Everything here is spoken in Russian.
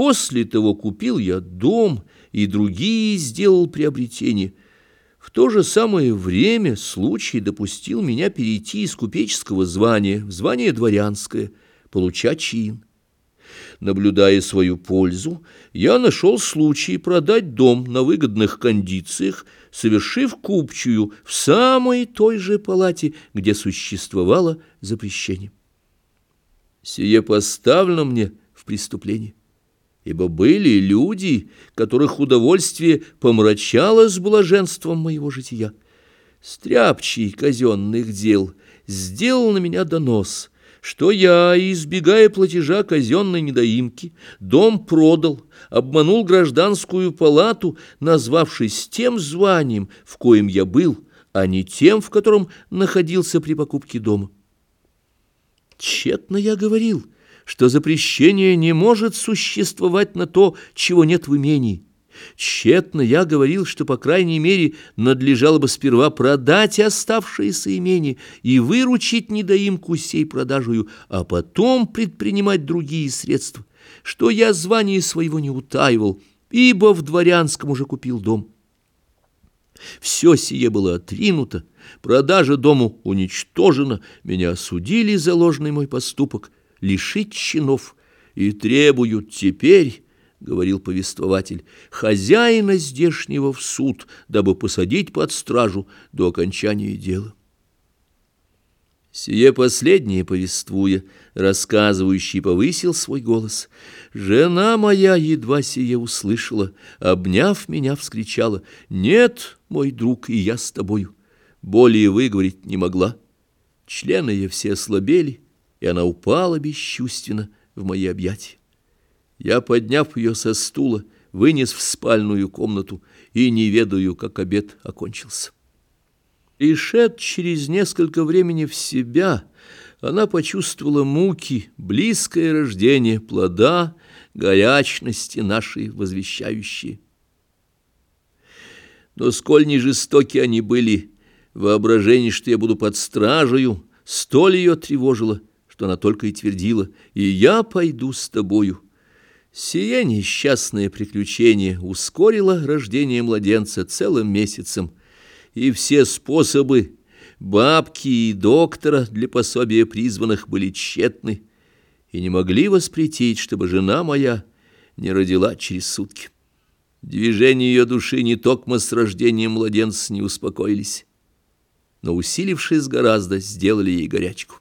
после того купил я дом и другие сделал приобретения. В то же самое время случай допустил меня перейти из купеческого звания в звание дворянское, получать чин. Наблюдая свою пользу, я нашел случай продать дом на выгодных кондициях, совершив купчую в самой той же палате, где существовало запрещение. Сие поставлено мне в преступление, ибо были люди, которых удовольствие помрачало с блаженством моего жития. Стряпчий казенных дел сделал на меня донос — что я, избегая платежа казенной недоимки, дом продал, обманул гражданскую палату, назвавшись тем званием, в коем я был, а не тем, в котором находился при покупке дома. Тщетно я говорил, что запрещение не может существовать на то, чего нет в имении. Тщетно я говорил, что, по крайней мере, надлежало бы сперва продать оставшиеся имения и выручить недоимку сей продажею, а потом предпринимать другие средства, что я звание своего не утаивал, ибо в дворянском уже купил дом. Все сие было отринуто, продажа дому уничтожена, меня осудили за ложный мой поступок, лишить чинов, и требуют теперь — говорил повествователь, — хозяина здешнего в суд, дабы посадить под стражу до окончания дела. Сие последнее повествуя, рассказывающий повысил свой голос. Жена моя едва сие услышала, обняв меня, вскричала, «Нет, мой друг, и я с тобою». Более выговорить не могла. Члены ее все ослабели, и она упала бесчувственно в мои объятия. Я, подняв ее со стула, вынес в спальную комнату и не ведаю, как обед окончился. И шед через несколько времени в себя, она почувствовала муки, близкое рождение плода, горячности нашей возвещающие. Но сколь не жестоки они были, воображение, что я буду под стражею, столь ее тревожило, что она только и твердила, «И я пойду с тобою». Сие несчастное приключение ускорило рождение младенца целым месяцем, и все способы бабки и доктора для пособия призванных были тщетны и не могли воспретить, чтобы жена моя не родила через сутки. Движения ее души не токмо с рождением младенца не успокоились, но, усилившись гораздо, сделали ей горячку.